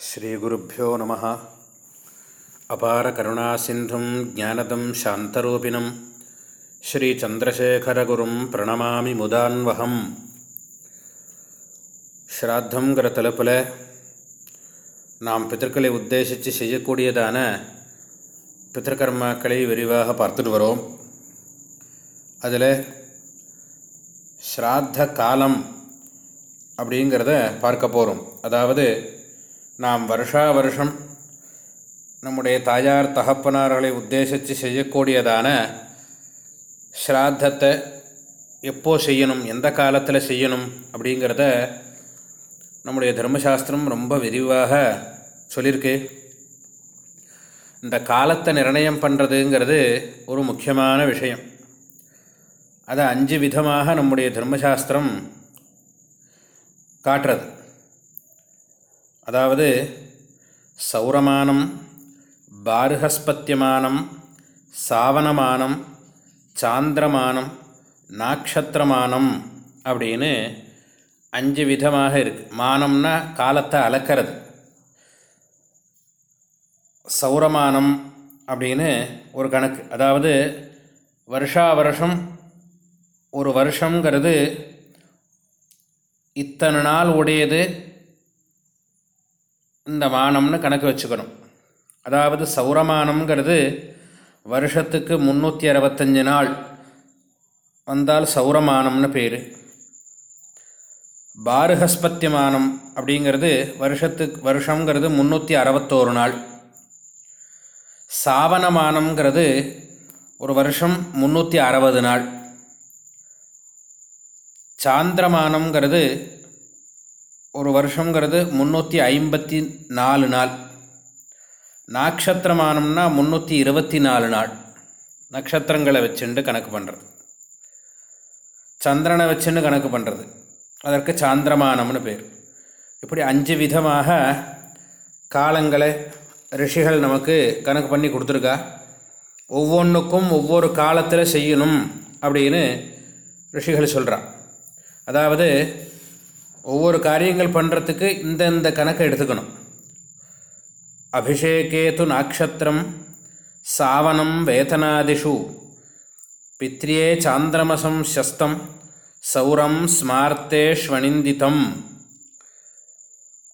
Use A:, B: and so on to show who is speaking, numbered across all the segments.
A: ஸ்ரீகுருப்போ நம. அபார கருணாசிந்தும் ஜானதம் சாந்தரூபிணம். ஸ்ரீச்சந்திரசேகரகுரும் பிரணமாமி முதான்வகம். ஸ்ராத்தங்கிற தலைப்பில் நாம் பித்தர்களை உத்தேசித்து செய்யக்கூடியதான பித்திருக்கர்மாக்களை விரிவாக பார்த்துட்டு வரோம். அதில் ஸ்ராத்த காலம் அப்படிங்கிறத பார்க்க போகிறோம் அதாவது நாம் வருஷா வருஷம் நம்முடைய தாயார் தகப்பனார்களை உத்தேசித்து செய்யக்கூடியதான ஸ்ராத்தத்தை எப்போ செய்யணும் எந்த காலத்தில் செய்யணும் அப்படிங்கிறத நம்முடைய தர்மசாஸ்திரம் ரொம்ப விரிவாக சொல்லியிருக்கு. இந்த காலத்தை நிர்ணயம் பண்ணுறதுங்கிறது ஒரு முக்கியமான விஷயம். அதை அஞ்சு விதமாக நம்முடைய தர்மசாஸ்திரம் காட்டுறது. அதாவது சௌரமானம் பாருகஸ்பத்தியமானம் சாவனமானம் சாந்திரமானம் நாக்ஷத்திரமானம் அப்படின்னு அஞ்சு விதமாக இருக்குது மானம்னா காலத்தை அளக்கிறது. சௌரமானம் அப்படின்னு ஒரு கணக்கு. அதாவது வருஷா வருஷம் ஒரு வருஷங்கிறது இத்தனை நாள் உடையது இந்த மானம்னு கணக்கு வச்சுக்கணும். அதாவது சௌரமானம்ங்கிறது வருஷத்துக்கு முந்நூற்றி அறுபத்தஞ்சு நாள். வந்தால் சௌரமானம்னு பேர். பாருகஸ்பத்தியமானம் அப்படிங்கிறது வருஷத்துக்கு வருஷங்கிறது முந்நூற்றி அறுபத்தோரு நாள். சாவனமானம்ங்கிறது ஒரு வருஷம் முந்நூற்றி அறுபது நாள். சாந்திரமானம்ங்கிறது ஒரு வருஷங்கிறது முந்நூற்றி ஐம்பத்தி நாலு நாள். நாக்ஷத்திரமானம்னா முந்நூற்றி இருபத்தி நாலு நாள். நட்சத்திரங்களை வச்சுண்டு கணக்கு பண்ணுறது சந்திரனை வச்சுன்னு கணக்கு பண்ணுறது அதற்கு சாந்திரமானம்னு பேர். இப்படி அஞ்சு விதமாக காலங்களை ரிஷிகள் நமக்கு கணக்கு பண்ணி கொடுத்துருக்கா. ஒவ்வொன்றுக்கும் ஒவ்வொரு காலத்தில் செய்யணும் அப்படின்னு ரிஷிகள் சொல்கிறான் அதாவது ஒவ்வொரு காரியங்கள் பண்ணுறதுக்கு இந்த கணக்கை எடுத்துக்கணும். அபிஷேகேது நாட்சத்திரம் சாவனம் வேதனாதிஷு பித்ரியே சாந்திரமசம் சஸ்தம் சௌரம் ஸ்மார்த்தே ஸ்வனிந்திதம்.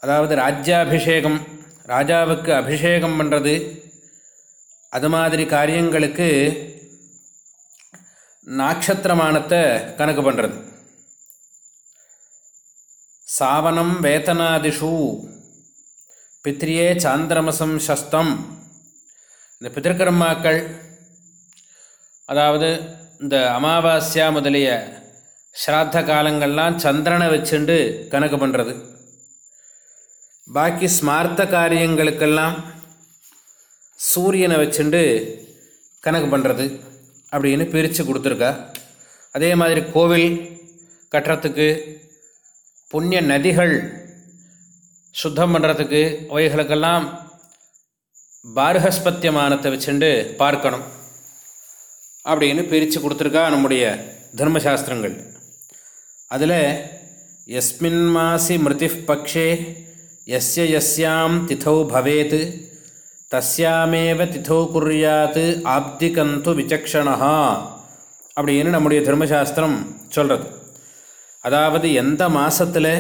A: அதாவது ராஜ்யாபிஷேகம் ராஜாவுக்கு அபிஷேகம் பண்ணுறது அது மாதிரி காரியங்களுக்கு நாட்சத்திரமானத்தை கணக்கு பண்ணுறது சாவனம் வேதனாதிஷு பித்ரியே சாந்திரமசம் சஸ்தம். இந்த பிதர்கர்மாக்கள் அதாவது இந்த அமாவாஸ்யா முதலிய ஸ்ராத்த காலங்கள்லாம் சந்திரனை வச்சுண்டு கணக்கு பண்ணுறது பாக்கி ஸ்மார்த்த காரியங்களுக்கெல்லாம் சூரியனை வச்சுண்டு கணக்கு பண்ணுறது அப்படின்னு பிரித்து கொடுத்துருக்கா. அதே மாதிரி கோவில் கட்டுறத்துக்கு புண்ணிய நதிகள் சுத்தம் பண்ணுறதுக்கு அவைகளுக்கெல்லாம் பாரகஸ்பத்தியமானத்தை வச்சுண்டு பார்க்கணும் அப்படின்னு பிரித்து கொடுத்துருக்கா நம்முடைய தர்மசாஸ்திரங்கள். அதில் எஸ்மின் மாசி மிருதி பக்ஷே எஸ்ய எஸ்யாம் திதௌ பவேத் தஸ்யாமேவ திதௌ குறியாத் ஆப்திகந்து விசக்ஷணா அப்படின்னு நம்முடைய தர்மசாஸ்திரம் சொல்கிறது அதாவது எந்த மாதத்தில்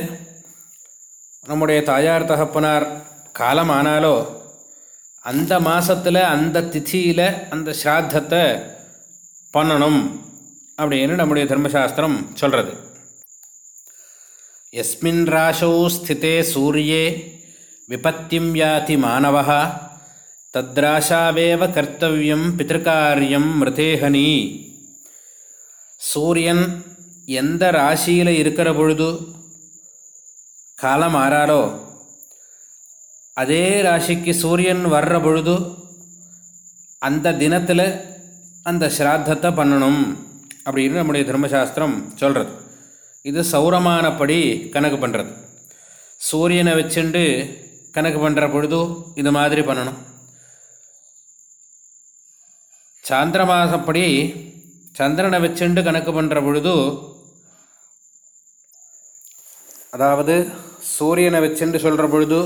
A: நம்முடைய தாயார் தகப்பனார் காலம் ஆனாலோ அந்த மாதத்தில் அந்த திதியில் அந்த ஸ்ராத்தத்தை பண்ணணும் அப்படின்னு நம்முடைய தர்மசாஸ்திரம் சொல்கிறது எஸ்மின் ராசௌ ஸ்திதே சூரியே விபத்திம் யாதி மாணவா தத்ராசாவேவ கர்த்தவியம் பித்திருக்காரியம் மிருதேகனி சூரியன் எந்த ராசியில் இருக்கிற பொழுது காலம் ஆறாரோ அதே ராசிக்கு சூரியன் வர்ற பொழுது அந்த தினத்தில் அந்த ஸ்ராத்தத்தை பண்ணணும் அப்படின்னு நம்முடைய தர்மசாஸ்திரம் சொல்கிறது இது சௌரமானப்படி கணக்கு பண்ணுறது சூரியனை வச்சுண்டு கணக்கு பண்ணுற பொழுது இது மாதிரி பண்ணணும். சாந்திர மாதப்படி சந்திரனை வச்சுண்டு கணக்கு பண்ணுற பொழுது அதாவது சூரியனை வச்சுன்னு சொல்கிற பொழுது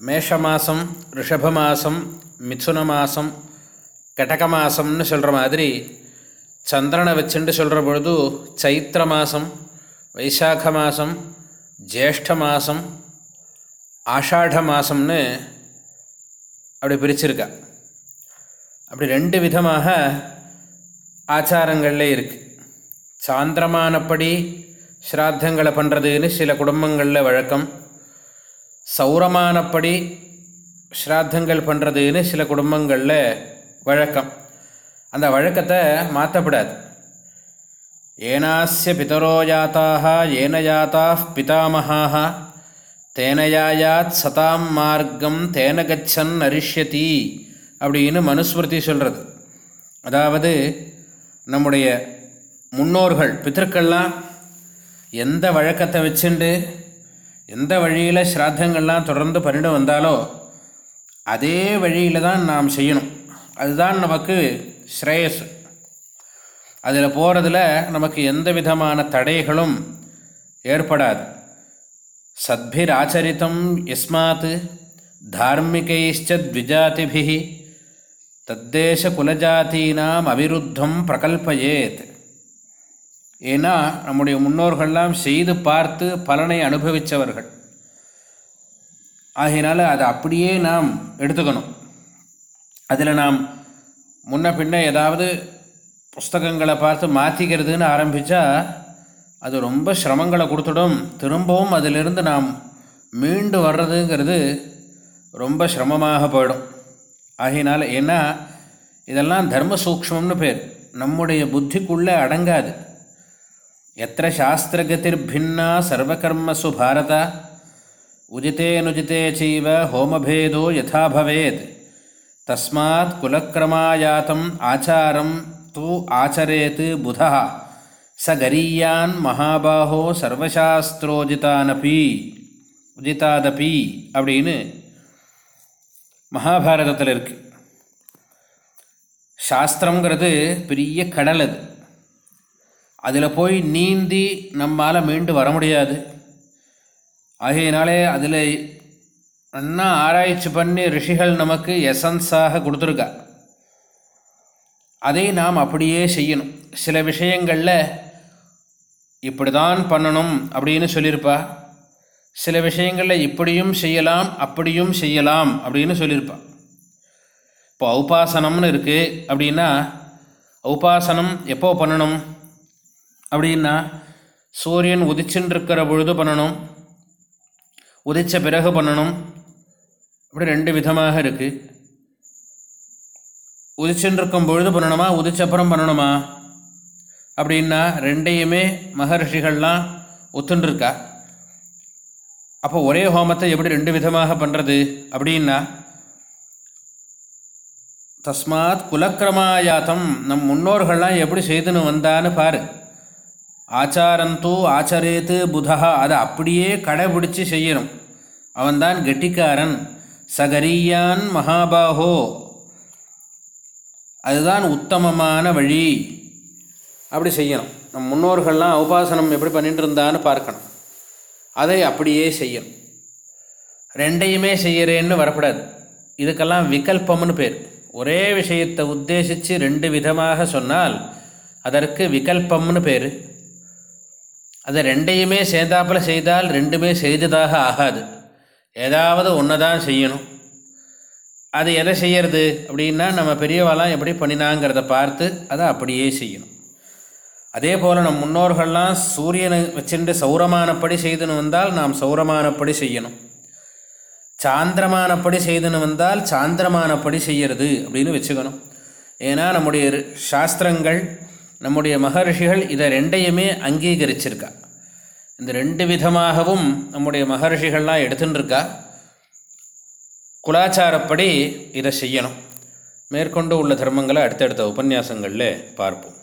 A: மேஷ மாதம் ரிஷப மாதம் மிதுன மாதம் கடக மாதம்னு சொல்கிற மாதிரி சந்திரனை வச்சுட்டு சொல்கிற பொழுது சைத்திர மாதம் வைசாக மாதம் ஜேஷ்ட மாதம் ஆஷாட மாதம்னு அப்படி பிரிச்சிருக்கா. அப்படி ரெண்டு விதமாக ஆச்சாரங்களில் இருக்குது சாந்திரமானப்படி ஸ்ராத்தங்களை பண்ணுறதுன்னு சில குடும்பங்களில் வழக்கம். சௌரமானப்படி ஸ்ராத்தங்கள் பண்ணுறதுன்னு சில குடும்பங்களில் வழக்கம். அந்த வழக்கத்தை மாற்றப்படாது ஏனாஸ்ய பிதரோ ஜாத்தாக ஏன ஜாத்தா பிதாமகாக தேனயாயாத் சதாம் மார்க்கம் தேன கச்சன் அரிஷ்யதி அப்படின்னு மனுஸ்மிருதி சொல்கிறது அதாவது நம்முடைய முன்னோர்கள் பித்தர்கள்லாம் எந்த வழக்கத்தை வச்சுண்டு எந்த வழியில் ஸ்ராத்தங்கள்லாம் தொடர்ந்து பண்ணிட்டு வந்தாலோ அதே வழியில் தான் நாம் செய்யணும். அதுதான் நமக்கு ஸ்ரேயஸ் அதில் போகிறதுல நமக்கு எந்த விதமான தடைகளும் ஏற்படாது. சத்பிராச்சரித்தம் எஸ்மாத் தார்மிகைச்சத்விஜாதிபி தத்தேச குலஜாத்தீனாம் அவிருத்தம் பிரகல்பயேத். ஏன்னா நம்முடைய முன்னோர்கள்லாம் செய்து பார்த்து பலனை அனுபவித்தவர்கள் ஆகையினால அதை அப்படியே நாம் எடுத்துக்கணும். அதில் நாம் முன்ன பின்ன ஏதாவது புஸ்தகங்களை பார்த்து மாற்றிக்கிறதுன்னு ஆரம்பித்தா அது ரொம்ப சிரமங்களை கொடுத்துடும். திரும்பவும் அதிலிருந்து நாம் மீண்டு வர்றதுங்கிறது ரொம்ப சிரமமாக போயிடும். ஆகையினால் ஏன்னா இதெல்லாம் தர்ம சூக்ஷ்மம்னு பேர். நம்முடைய புத்திக்குள்ளே அடங்காது. எத்த சாஸ்திரகதிர் பின்னா சர்வகர்மசு பாரத உஜித்தேனுஜித்தே செய்வ ஹோமபேதோ யதா பவேத் தஸ்மாத் குலக்கிரமாயாத்தம் ஆச்சாரம் தூ ஆச்சரேத் புதா ச கரீயான் மகாபாகோ சர்வசாஸ்திரோஜிதானபி உஜிதாதபி அப்படின்னு மகாபாரதத்தில் இருக்குது சாஸ்திரங்கிறது பெரிய கடல் அது அதில் போய் நீந்தி நம்மால் மீண்டு வர முடியாது. ஆகையினாலே அதில் நன்னா ஆராய்ச்சி பண்ணி ரிஷிகள் நமக்கு எசன்ஸாக கொடுத்துருக்கா. அதை நாம் அப்படியே செய்யணும். சில விஷயங்களில் இப்படி தான் பண்ணணும் அப்படின்னு சொல்லியிருப்பா. சில விஷயங்களில் இப்படியும் செய்யலாம் அப்படியும் செய்யலாம் அப்படின்னு சொல்லியிருப்பா. இப்போ உபாசனம்னு இருக்குது அப்படின்னா உபாசனம் எப்போ பண்ணணும்? அப்படின்னா சூரியன் உதிச்சுன்னு இருக்கிற பொழுது பண்ணணும். உதித்த பிறகு பண்ணணும். அப்படி ரெண்டு விதமாக இருக்குது உதிச்சுன்னு இருக்கும் பொழுது பண்ணணுமா? உதிச்சப்புறம் பண்ணணுமா? அப்படின்னா ரெண்டையுமே மகர்ஷிகள்லாம் ஒத்துண்டிருக்கா அப்போ ஒரே ஹோமத்தை எப்படி ரெண்டு விதமாக பண்ணுறது அப்படின்னா தஸ்மாத் குலக்கிரமாயாத்தம். நம் முன்னோர்கள்லாம் எப்படி செய்துன்னு வந்தான்னு பாரு. ஆச்சாரந்தூ ஆச்சரேத்து புதா அதை அப்படியே கடைபிடிச்சு செய்யணும். அவன்தான் கெட்டிக்காரன். சகரியான் மகாபாகோ. அதுதான் உத்தமமான வழி. அப்படி செய்யணும். நம் முன்னோர்கள்லாம் உபாசனம் எப்படி பண்ணிட்டு இருந்தான்னு பார்க்கணும். அதை அப்படியே செய்யணும். ரெண்டையுமே செய்கிறேன்னு வரக்கூடாது. இதுக்கெல்லாம் விகல்பம்னு பேர். ஒரே விஷயத்தை உத்தேசித்து ரெண்டு விதமாக சொன்னால் அதற்கு விகல்பம்னு பேர். அதை ரெண்டையுமே சேர்ந்தாப்பில் செய்தால் ரெண்டுமே செய்ததாக ஆகாது. ஏதாவது ஒன்று தான் செய்யணும். அது எதை செய்யறது அப்படின்னா நம்ம பெரியவாலாம் எப்படி பண்ணினாங்கிறத பார்த்து அதை அப்படியே செய்யணும். அதே போல் நம் முன்னோர்கள்லாம் சூரியனை வச்சுட்டு சௌரமானப்படி செய்துன்னு வந்தால் நாம் சௌரமானப்படி செய்யணும். சாந்திரமானப்படி செய்துன்னு வந்தால் சாந்திரமானப்படி செய்யறது அப்படின்னு வச்சுக்கணும். ஏன்னா நம்முடைய சாஸ்திரங்கள் நம்முடைய மகர்ஷிகள் இதை ரெண்டையுமே அங்கீகரிச்சிருக்கா. இந்த ரெண்டு விதமாகவும் நம்முடைய மகர்ஷிகள்லாம் எடுத்துன்னு இருக்கா குலாச்சாரப்படி இதை செய்யணும். மேற்கொண்டு உள்ள தர்மங்களை அடுத்தடுத்த உபன்யாசங்களில் பார்ப்போம்.